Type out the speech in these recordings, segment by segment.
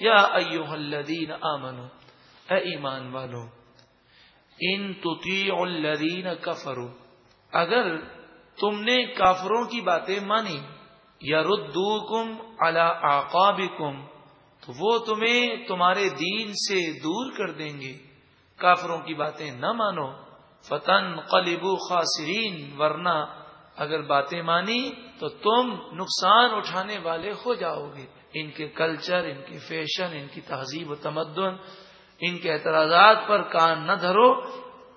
یا ایوہ الذین آمنو، اے ایمان والو، ان تطیع الذین کفرو اگر تم نے کافروں کی باتیں مانی یا ردو کم اللہ تو وہ تمہیں تمہارے دین سے دور کر دیں گے۔ کافروں کی باتیں نہ مانو فتن قلبو خاصرین ورنہ اگر باتیں مانی تو تم نقصان اٹھانے والے ہو جاؤ گے۔ ان کے کلچر ان کے فیشن ان کی تہذیب و تمدن، ان کے اعتراضات پر کان نہ دھرو،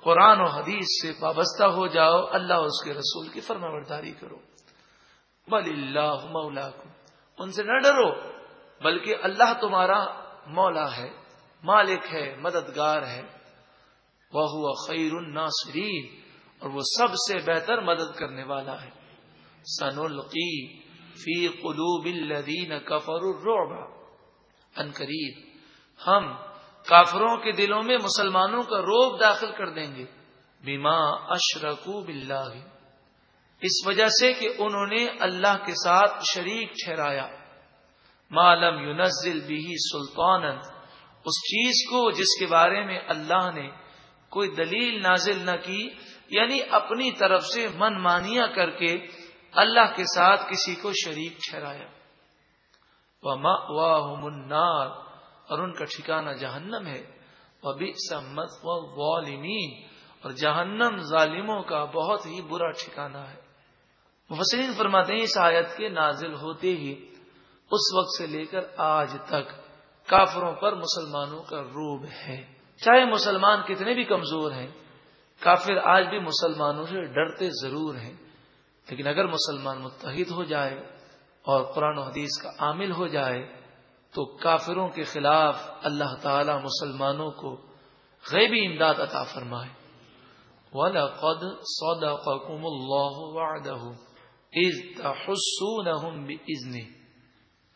قرآن و حدیث سے وابستہ ہو جاؤ، اللہ اس کے رسول کی فرما برداری کرو۔ بل اللہ مولا ان سے نہ ڈرو، بلکہ اللہ تمہارا مولا ہے، مالک ہے، مددگار ہے۔ وہ خیر الناصرین اور وہ سب سے بہتر مدد کرنے والا ہے۔ سن القی فی قلوب الذین کفر الرعب. ان قریب، ہم کافروں کے دلوں میں مسلمانوں کا روب داخل کر دیں گے. بیما اشرکو باللہ. اس وجہ سے کہ انہوں نے اللہ کے ساتھ شریک ٹھہرایا. معلوم یونزل بھی سلطان اس چیز کو جس کے بارے میں اللہ نے کوئی دلیل نازل نہ کی یعنی اپنی طرف سے من مانیا کر کے اللہ کے ساتھ کسی کو شریک ٹھہرایا۔ منار اور ان کا ٹھکانہ جہنم ہے۔ وہ بھی سمت اور جہنم ظالموں کا بہت ہی برا ٹھکانہ ہے۔ مفسرین فرماتے ہیں اس آیت کے نازل ہوتے ہی، اس وقت سے لے کر آج تک کافروں پر مسلمانوں کا روب ہے۔ چاہے مسلمان کتنے بھی کمزور ہیں، کافر آج بھی مسلمانوں سے ڈرتے ضرور ہیں۔ لیکن اگر مسلمان متحد ہو جائے اور قرآن و حدیث کا عامل ہو جائے تو کافروں کے خلاف اللہ تعالی مسلمانوں کو غیبی امداد عطا فرمائے۔ وَلَقَدْ صَدَقَكُمُ اللَّهُ وَعْدَهُ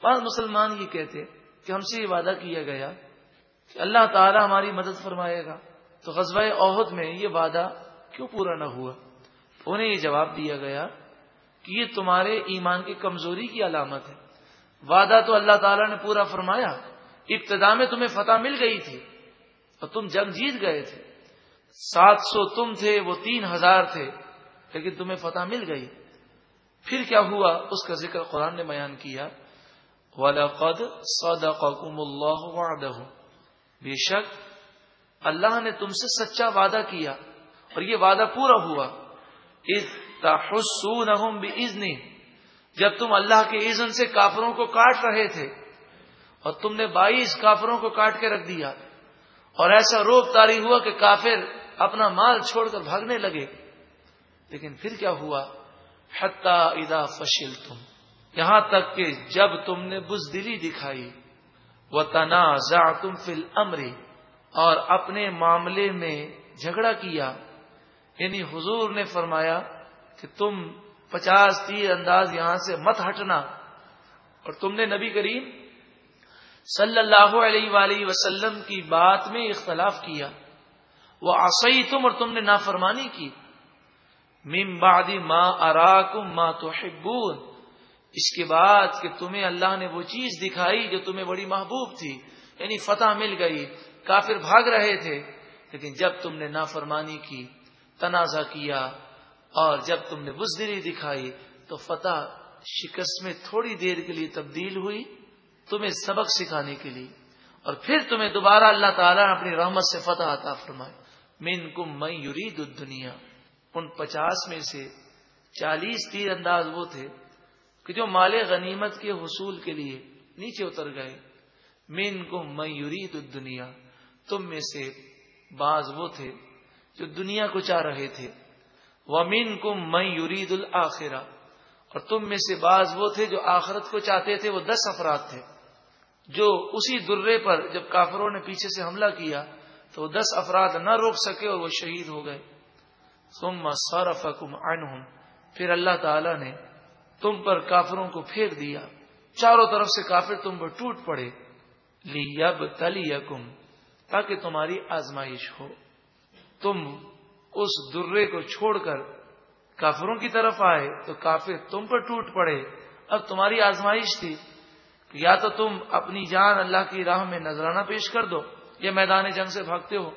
بعض مسلمان یہ کہتے کہ ہم سے یہ وعدہ کیا گیا کہ اللہ تعالی ہماری مدد فرمائے گا تو غزوہ عہد میں یہ وعدہ کیوں پورا نہ ہوا؟ انہیں یہ جواب دیا گیا کہ یہ تمہارے ایمان کی کمزوری کی علامت ہے۔ وعدہ تو اللہ تعالیٰ نے پورا فرمایا۔ ابتدا میں تمہیں فتح مل گئی تھی اور تم جنگ جیت گئے تھے۔ سات سو تم تھے، وہ تین ہزار تھے، لیکن تمہیں فتح مل گئی۔ پھر کیا ہوا؟ اس کا ذکر قرآن نے بیان کیا۔ وَلَقَدْ صَدَقَكُمُ اللَّهُ وَعْدَهُ۔ بے شک اللہ نے تم سے سچا وعدہ کیا اور یہ وعدہ پورا ہوا۔ تَحُسُّونَهُمْ بِإِذْنِ جب تم اللہ کے اذن سے کافروں کو کاٹ رہے تھے اور تم نے بائیس کافروں کو کاٹ کے رکھ دیا اور ایسا روپ تاری ہوا کہ کافر اپنا مال چھوڑ کر بھاگنے لگے۔ لیکن پھر کیا ہوا؟ ادا فشل تم یہاں تک کہ جب تم نے بزدلی دکھائی وہ تنازع تم فل امری اور اپنے معاملے میں جھگڑا کیا۔ یعنی حضور نے فرمایا کہ تم پچاس تیر انداز یہاں سے مت ہٹنا۔ اور تم نے نبی کریم صلی اللہ علیہ وآلہ وسلم کی بات میں اختلاف کیا۔ وہ آسئی تم اور تم نے نافرمانی کی۔ مم بادی ماں اراکم ماں تو اس کے بعد کہ تمہیں اللہ نے وہ چیز دکھائی جو تمہیں بڑی محبوب تھی۔ یعنی فتح مل گئی۔ کافر بھاگ رہے تھے۔ لیکن جب تم نے نافرمانی کی تنازع کیا اور جب تم نے بزدری دکھائی تو فتح شکست میں تھوڑی دیر کے لیے تبدیل ہوئی تمہیں سبق سکھانے کے لیے اور پھر تمہیں دوبارہ اللہ تعالیٰ نے اپنی رحمت سے فتح عطا فرمائے مین کم میں یوری دنیا ان پچاس میں سے چالیس تیر انداز وہ تھے کہ جو مال غنیمت کے حصول کے لیے نیچے اتر گئے۔ مین کو میوری دنیا تم میں سے بعض وہ تھے جو دنیا کو چاہ رہے تھے۔ وہ مین کم میوری الآخرا اور تم میں سے بعض وہ تھے جو آخرت کو چاہتے تھے، وہ دس افراد تھے۔ جو اسی درے پر جب کافروں نے پیچھے سے حملہ کیا، تو وہ دس افراد نہ روک سکے اور وہ شہید ہو گئے۔ ثم صرفکم عنہم پھر اللہ تعالی نے تم پر کافروں کو پھینک دیا۔ چاروں طرف سے کافر تم پر ٹوٹ پڑے۔ لیب تلیکم تاکہ تمہاری آزمائش ہو۔ تم اس درے کو چھوڑ کر کافروں کی طرف آئے تو کافر تم پر ٹوٹ پڑے۔ اب تمہاری آزمائش تھی یا تو تم اپنی جان اللہ کی راہ میں نذرانہ پیش کر دو یا میدان جنگ سے بھاگتے ہو،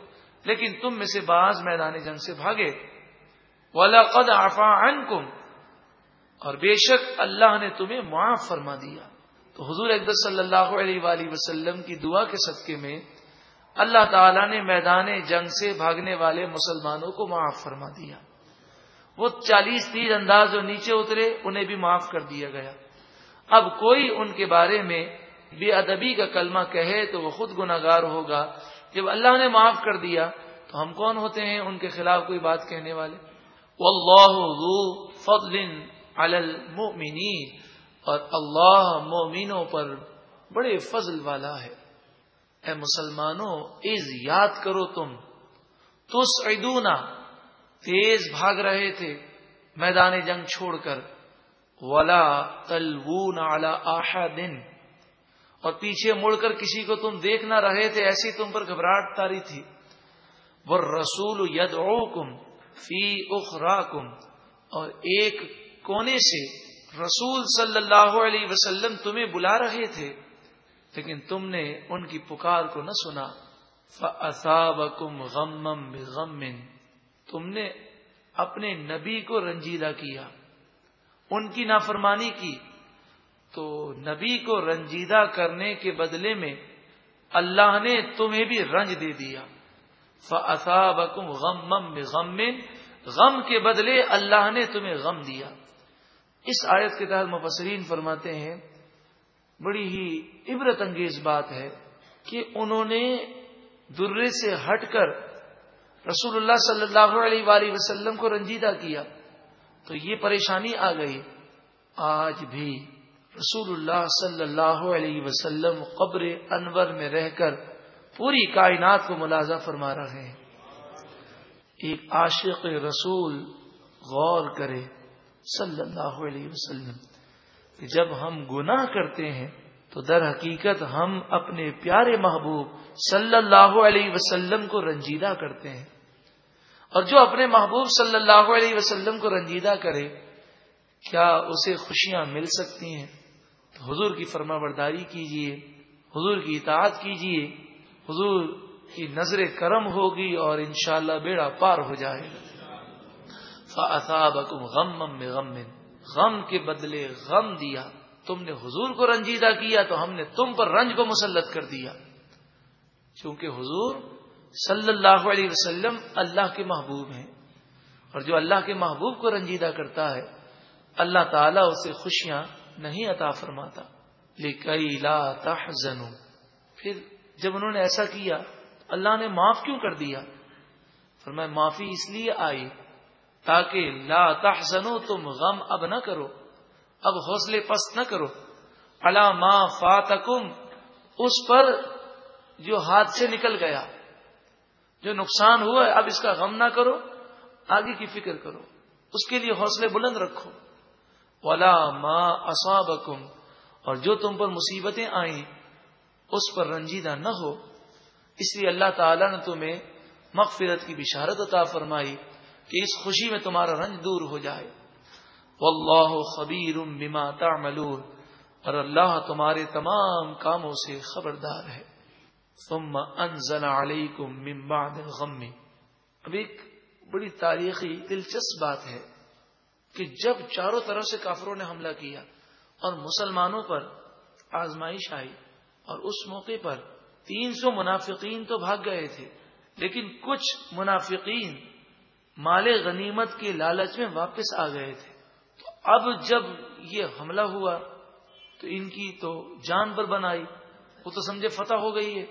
لیکن تم میں سے بعض میدان جنگ سے بھاگے۔ والا قد آفا اور بے شک اللہ نے تمہیں معاف فرما دیا۔ تو حضور اکبر صلی اللہ علیہ وآلہ وسلم کی دعا کے صدقے میں اللہ تعالی نے میدان جنگ سے بھاگنے والے مسلمانوں کو معاف فرما دیا۔ وہ چالیس تیر انداز جو نیچے اترے، انہیں بھی معاف کر دیا گیا۔ اب کوئی ان کے بارے میں بے ادبی کا کلمہ کہے تو وہ خود گناگار ہوگا۔ جب اللہ نے معاف کر دیا تو ہم کون ہوتے ہیں؟ ان کے خلاف کوئی بات کہنے والے۔ واللہ ذو فضل علی المؤمنین۔ اور اللہ مومنوں پر بڑے فضل والا ہے۔ اے مسلمانوں از یاد کرو تم۔ تس تیز بھاگ رہے تھے میدان جنگ چھوڑ کر۔ ولا تلوون آشا دن اور پیچھے مڑ کر کسی کو تم دیکھ نہ رہے تھے، ایسی تم پر گھبراہٹ تاری تھی۔ وہ رسول ید فی اخرا اور ایک کونے سے رسول صلی اللہ علیہ وسلم تمہیں بلا رہے تھے۔ لیکن تم نے ان کی پکار کو نہ سنا۔ غم غم تم نے اپنے نبی کو رنجیدہ کیا، ان کی نافرمانی کی۔ تو نبی کو رنجیدہ کرنے کے بدلے میں اللہ نے تمہیں بھی رنج دے دیا۔ فصابکم غم غم غم کے بدلے اللہ نے تمہیں غم دیا۔ اس آیت کے تحت مفسرین فرماتے ہیں بڑی ہی عبرت انگیز بات ہے کہ انہوں نے درے سے ہٹ کر رسول اللہ صلی اللہ علیہ وآلہ وسلم کو رنجیدہ کیا تو یہ پریشانی آ گئی۔ آج بھی رسول اللہ صلی اللہ علیہ وسلم قبر انور میں رہ کر پوری کائنات کو ملازہ فرما رہے ہیں۔ ایک عاشق رسول غور کرے صلی اللہ علیہ وسلم۔ کہ جب ہم گناہ کرتے ہیں تو در حقیقت ہم اپنے پیارے محبوب صلی اللہ علیہ وسلم کو رنجیدہ کرتے ہیں۔ اور جو اپنے محبوب صلی اللہ علیہ وسلم کو رنجیدہ کرے، کیا اسے خوشیاں مل سکتی ہیں؟ تو حضور کی فرما برداری کیجیے حضور کی اطاعت کیجیے حضور کی نظر کرم ہوگی اور انشاءاللہ بیڑا پار ہو جائے گا۔ غم غم غم کے بدلے غم دیا، تم نے حضور کو رنجیدہ کیا تو ہم نے تم پر رنج کو مسلط کر دیا۔ چونکہ حضور صلی اللہ علیہ وسلم اللہ کے محبوب ہیں، اور جو اللہ کے محبوب کو رنجیدہ کرتا ہے، اللہ تعالیٰ اسے خوشیاں نہیں عطا فرماتا۔ لیکن لا تحزنوا پھر جب انہوں نے ایسا کیا، اللہ نے معاف کیوں کر دیا؟ فرمایا، معافی اس لیے آئی تاکہ لا تحزنو تم غم اب نہ کرو، اب حوصلے پست نہ کرو۔ اللہ ما فاتکم، اس پر جو ہاتھ سے نکل گیا، جو نقصان ہوا ہے، اب اس کا غم نہ کرو، آگے کی فکر کرو۔ اس کے لیے حوصلے بلند رکھو۔ ولا ما اصابکم، اور جو تم پر مصیبتیں آئیں، اس پر رنجیدہ نہ ہو۔ اس لیے اللہ تعالیٰ نے تمہیں مغفرت کی بشارت عطا فرمائی۔ کہ اس خوشی میں تمہارا رنج دور ہو جائے۔ واللہ خبیر بما تعملون۔ اور اللہ تمہارے تمام کاموں سے خبردار ہے۔ ثم انزل علیکم من بعد الغم۔ اب ایک بڑی تاریخی دلچسپ بات ہے کہ جب چاروں طرف سے کافروں نے حملہ کیا اور مسلمانوں پر آزمائش آئی اور اس موقع پر تین سو منافقین تو بھاگ گئے تھے، لیکن کچھ منافقین مال غنیمت کے لالچ میں واپس آ گئے تھے۔ تو اب جب یہ حملہ ہوا، تو ان کی تو جان پر بنائی، وہ تو سمجھے فتح ہو گئی ہے۔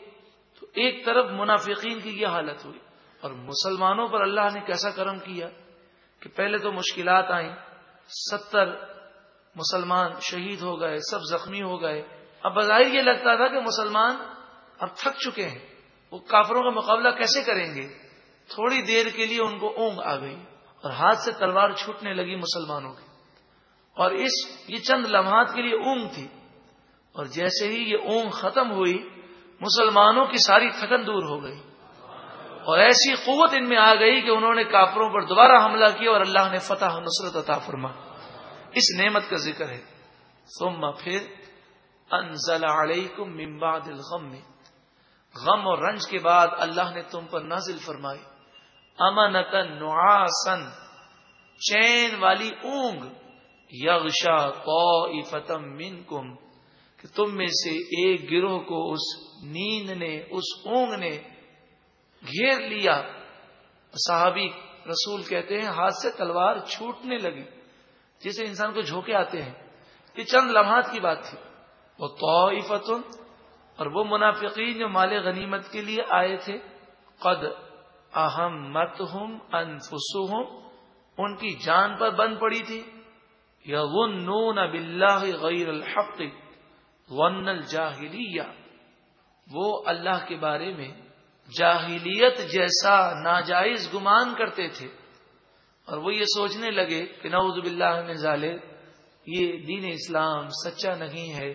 تو ایک طرف منافقین کی یہ حالت ہوئی، اور مسلمانوں پر اللہ نے کیسا کرم کیا کہ پہلے تو مشکلات آئیں، ستر مسلمان شہید ہو گئے، سب زخمی ہو گئے۔ اب بظاہر یہ لگتا تھا کہ مسلمان اب تھک چکے ہیں۔ وہ کافروں کا مقابلہ کیسے کریں گے؟ تھوڑی دیر کے لیے ان کو اونگ آ گئی اور ہاتھ سے تلوار چھوٹنے لگی مسلمانوں کی اور اس یہ چند لمحات کے لیے اونگ تھی اور جیسے ہی یہ اونگ ختم ہوئی مسلمانوں کی ساری تھکن دور ہو گئی اور ایسی قوت ان میں آ گئی کہ انہوں نے کافروں پر دوبارہ حملہ کیا اور اللہ نے فتح نصرت عطا فرما۔ اس نعمت کا ذکر ہے۔ سوما پھر انزل علیکم من بعد الغم۔ غم اور رنج کے بعد اللہ نے تم پر نازل فرمائی۔ امنتن، نعاسن، چین والی اونگ، یغشا طائفتم منکم، کہ تم میں سے ایک گروہ کو اس نیند نے، اس اونگ نے گھیر لیا۔ صحابی رسول کہتے ہیں، ہاتھ سے تلوار چھوٹنے لگی۔ جسے انسان کو جھوکے آتے ہیں۔ یہ چند لمحات کی بات تھی۔ وہ تو اور وہ منافقین جو مال غنیمت کے لیے آئے تھے۔ قد اہم مت ہوں ان کی جان پر بند پڑی تھی۔ یا نون اب اللہ غیر الحق ون الجاہلیہ۔ وہ اللہ کے بارے میں جاہلیت جیسا ناجائز گمان کرتے تھے۔ اور وہ یہ سوچنے لگے کہ نعوذ باللہ میں ظالے یہ دین اسلام سچا نہیں ہے۔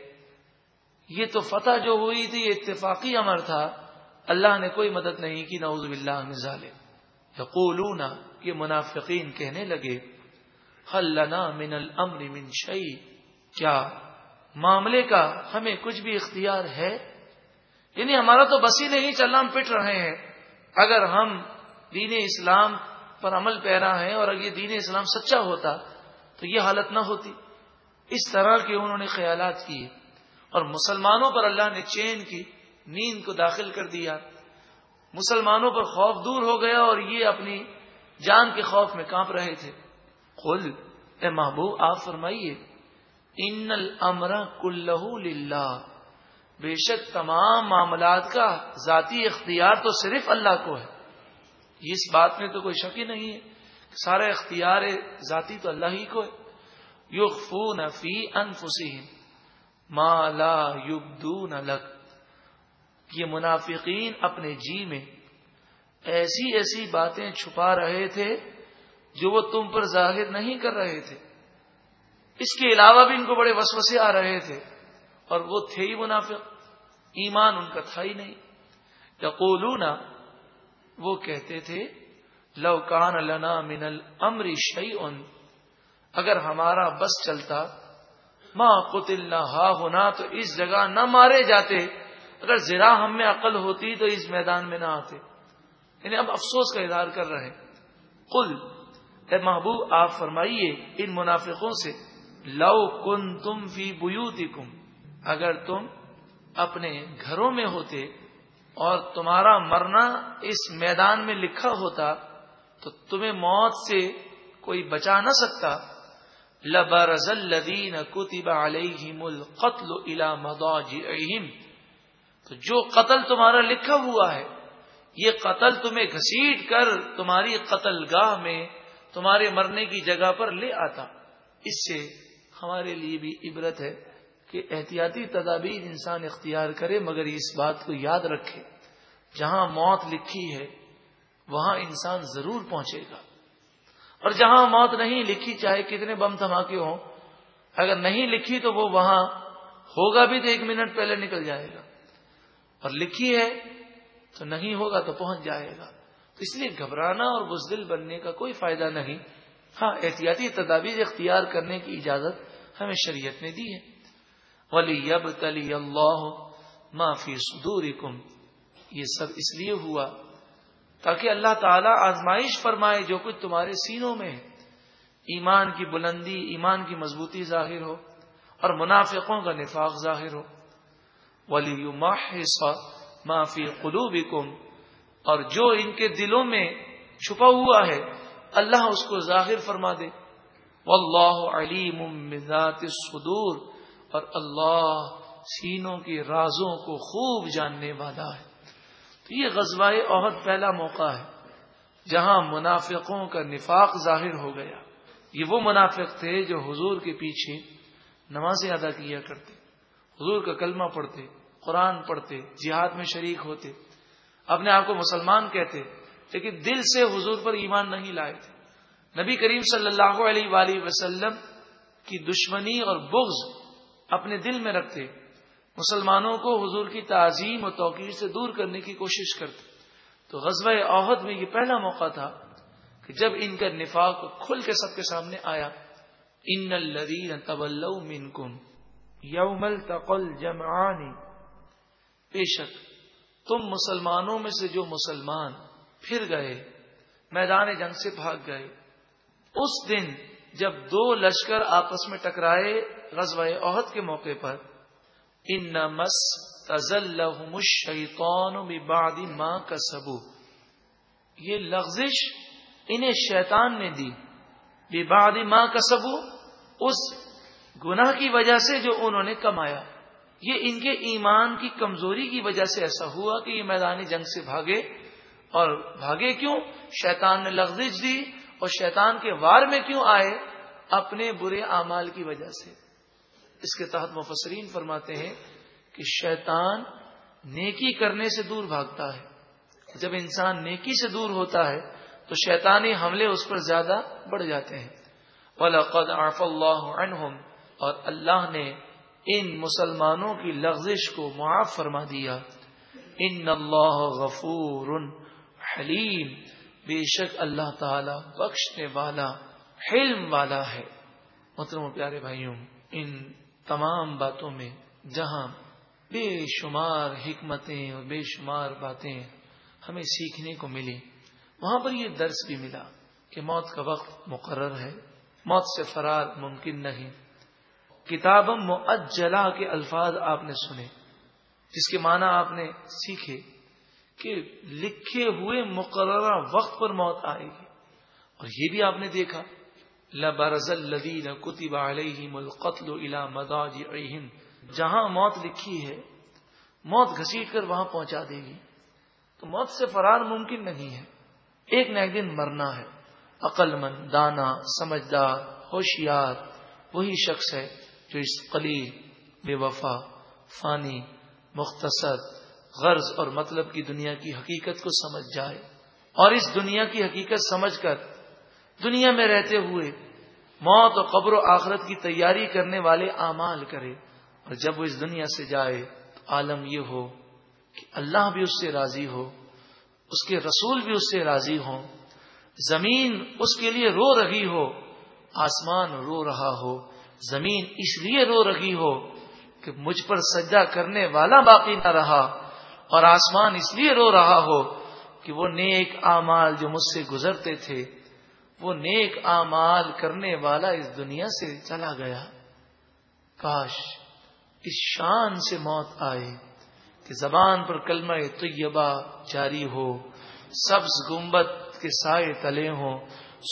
یہ تو فتح جو ہوئی تھی، یہ اتفاقی امر تھا۔ اللہ نے کوئی مدد نہیں کی، نعوذ باللہ میں ظالے یقولون یہ منافقین کہنے لگے، حل لنا من الامر من شعی کیا معاملے کا ہمیں کچھ بھی اختیار ہے؟ یعنی ہمارا تو بسی نہیں چلنا ہم پٹ رہے ہیں۔ اگر ہم دین اسلام پر عمل پیرا ہیں اور اگر یہ دین اسلام سچا ہوتا، تو یہ حالت نہ ہوتی۔ اس طرح کے انہوں نے خیالات کیے اور مسلمانوں پر اللہ نے چین کی نیند کو داخل کر دیا۔ مسلمانوں پر خوف دور ہو گیا اور یہ اپنی جان کے خوف میں کانپ رہے تھے۔ خل اے محبوب، آپ فرمائیے، ان المرا کلّہ بے شک تمام معاملات کا ذاتی اختیار تو صرف اللہ کو ہے۔ اس بات میں تو کوئی شک ہی نہیں ہے سارا اختیار ذاتی تو اللہ ہی کو ہے۔ یو فی انفسہم ما لا یبدون لک۔ یہ منافقین اپنے جی میں ایسی ایسی باتیں چھپا رہے تھے جو وہ تم پر ظاہر نہیں کر رہے تھے۔ اس کے علاوہ بھی ان کو بڑے وسوسے آ رہے تھے اور وہ تھے ہی منافق۔ ایمان ان کا تھا ہی نہیں۔ یقولون، وہ کہتے تھے، لو کان لنا من الامر شیء اگر ہمارا بس چلتا ماں قتل نہ ہا ہونا تو اس جگہ نہ مارے جاتے۔ اگر زرا ہم میں عقل ہوتی تو اس میدان میں نہ آتے۔ یعنی اب افسوس کا اظہار کر رہے کل اے محبوب، آپ فرمائیے ان منافقوں سے، لو کن تم فی بوتی اگر تم اپنے گھروں میں ہوتے اور تمہارا مرنا اس میدان میں لکھا ہوتا تو تمہیں موت سے کوئی بچا نہ سکتا۔ لبرز الدین کتب علیہم القتل الى مضاجعہم تو جو قتل تمہارا لکھا ہوا ہے، یہ قتل تمہیں گھسیٹ کر تمہاری قتل گاہ میں، تمہارے مرنے کی جگہ پر لے آتا۔ اس سے ہمارے لیے بھی عبرت ہے کہ احتیاطی تدابیر انسان اختیار کرے، مگر اس بات کو یاد رکھے۔ جہاں موت لکھی ہے، وہاں انسان ضرور پہنچے گا۔ اور جہاں موت نہیں لکھی، چاہے کتنے بم دھماکے ہوں، اگر نہیں لکھی تو وہ وہاں ہوگا بھی تو ایک منٹ پہلے نکل جائے گا۔ اور لکھی ہے تو نہیں ہوگا تو پہنچ جائے گا۔ تو اس لیے گھبرانا اور بزدل بننے کا کوئی فائدہ نہیں۔ ہاں احتیاطی تدابیر اختیار کرنے کی اجازت ہمیں شریعت نے دی ہے۔ ولی یب تلی اللہ معافی سدور یہ سب اس لیے ہوا تاکہ اللہ تعالی آزمائش فرمائے جو کچھ تمہارے سینوں میں ہے۔ ایمان کی بلندی، ایمان کی مضبوطی ظاہر ہو اور منافقوں کا نفاق ظاہر ہو۔ ولی معافی قلوب اور جو ان کے دلوں میں چھپا ہوا ہے، اللہ اس کو ظاہر فرما دے۔ واللہ علیم ذات الصدور، اور اللہ سینوں کے رازوں کو خوب جاننے والا ہے۔ تو یہ غزوہ عہد پہلا موقع ہے، جہاں منافقوں کا نفاق ظاہر ہو گیا۔ یہ وہ منافق تھے جو حضور کے پیچھے نمازیں ادا کیا کرتے۔ حضور کا کلمہ پڑھتے، قرآن پڑھتے، جہاد میں شریک ہوتے، اپنے آپ کو مسلمان کہتے، لیکن دل سے حضور پر ایمان نہیں لائے تھے۔ نبی کریم صلی اللہ علیہ وآلہ وسلم کی دشمنی اور بغض اپنے دل میں رکھتے، مسلمانوں کو حضور کی تعظیم اور توقیر سے دور کرنے کی کوشش کرتے۔ تو غزوہ عہد میں یہ پہلا موقع تھا کہ جب ان کا نفاق کھل کے سب کے سامنے آیا، ان الدین طب منکم یوم التقل جمعانی بے شک، تم مسلمانوں میں سے جو مسلمان پھر گئے، میدان جنگ سے بھاگ گئے، اس دن جب دو لشکر آپس میں ٹکرائے غزوہ عہد کے موقع پر، ان نمس تزل شیتون بادی ماں کا سبو یہ لغزش انہیں شیطان نے دی بے ماں کا سبو اس گناہ کی وجہ سے جو انہوں نے کمایا۔ یہ ان کے ایمان کی کمزوری کی وجہ سے ایسا ہوا کہ یہ میدانی جنگ سے بھاگے۔ اور بھاگے کیوں؟ شیطان نے لغزش دی اور شیطان کے وار میں کیوں آئے؟ اپنے برے اعمال کی وجہ سے۔ اس کے تحت مفسرین فرماتے ہیں کہ شیطان نیکی کرنے سے دور بھاگتا ہے۔ جب انسان نیکی سے دور ہوتا ہے تو شیطانی حملے اس پر زیادہ بڑھ جاتے ہیں۔ وَلَقَدْ عَفَ اللَّهُ عَنْهُمْ اور اللہ نے ان مسلمانوں کی لغزش کو معاف فرما دیا۔ ان اللہ غفور حلیم۔ بے شک اللہ تعالی بخشنے والا، حلم والا ہے۔ محترم پیارے بھائیوں، ان تمام باتوں میں جہاں بے شمار حکمتیں اور بے شمار باتیں ہمیں سیکھنے کو ملی وہاں پر یہ درس بھی ملا کہ موت کا وقت مقرر ہے۔ موت سے فرار ممکن نہیں۔ کتاب معجلہ کے الفاظ آپ نے سنے، جس کے معنی آپ نے سیکھے کہ لکھے ہوئے مقررہ وقت پر موت آئے گی۔ اور یہ بھی آپ نے دیکھا، لبرز الدین کتب علیہم القتل الى مضاجعہم، جہاں موت لکھی ہے، موت گھسیٹ کر وہاں پہنچا دے گی۔ تو موت سے فرار ممکن نہیں ہے۔ ایک نہ ایک دن مرنا ہے۔ عقل مند، دانا، سمجھدار، ہوشیار، وہی شخص ہے جو اس قلیل بے وفا، فانی، مختصر، غرض اور مطلب کی دنیا کی حقیقت کو سمجھ جائے اور اس دنیا کی حقیقت سمجھ کر دنیا میں رہتے ہوئے موت اور قبر و آخرت کی تیاری کرنے والے اعمال کرے اور جب وہ اس دنیا سے جائے تو عالم یہ ہو کہ اللہ بھی اس سے راضی ہو، اس کے رسول بھی اس سے راضی ہوں، زمین اس کے لیے رو رہی ہو، آسمان رو رہا ہو زمین اس لیے رو رہی ہو کہ مجھ پر سجدہ کرنے والا باقی نہ رہا اور آسمان اس لیے رو رہا ہو کہ وہ نیک اعمال جو مجھ سے گزرتے تھے، وہ نیک اعمال کرنے والا اس دنیا سے چلا گیا۔ کاش اس شان سے موت آئے کہ زبان پر کلمہ طیبہ جاری ہو، سبز گنبت کے سائے تلے ہوں،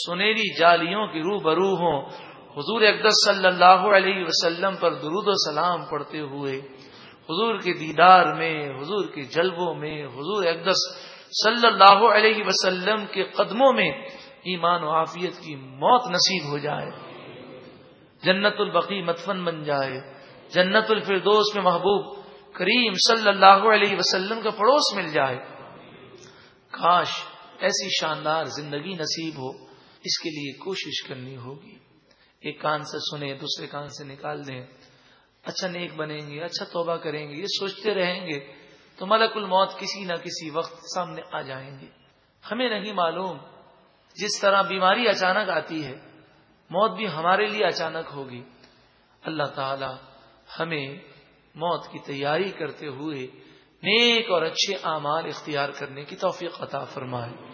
سنہری جالیوں کی روح برو ہوں حضور اقدس صلی اللہ علیہ وسلم پر درود و سلام پڑھتے ہوئے، حضور کے دیدار میں، حضور کے جلبوں میں، حضور اقدس صلی اللہ علیہ وسلم کے قدموں میں ایمان و عافیت کی موت نصیب ہو جائے، جنت البقی متفن بن جائے، جنت الفردوس میں محبوب کریم صلی اللہ علیہ وسلم کا پڑوس مل جائے۔ کاش ایسی شاندار زندگی نصیب ہو، اس کے لیے کوشش کرنی ہوگی۔ ایک کان سے سنے دوسرے کان سے نکال دیں۔ اچھا نیک بنیں گے اچھا توبہ کریں گے، یہ سوچتے رہیں گے تو ملک الموت کسی نہ کسی وقت سامنے آ جائیں گے۔ ہمیں نہیں معلوم جس طرح بیماری اچانک آتی ہے، موت بھی ہمارے لیے اچانک ہوگی۔ اللہ تعالی ہمیں موت کی تیاری کرتے ہوئے نیک اور اچھے اعمال اختیار کرنے کی توفیق عطا فرمائے۔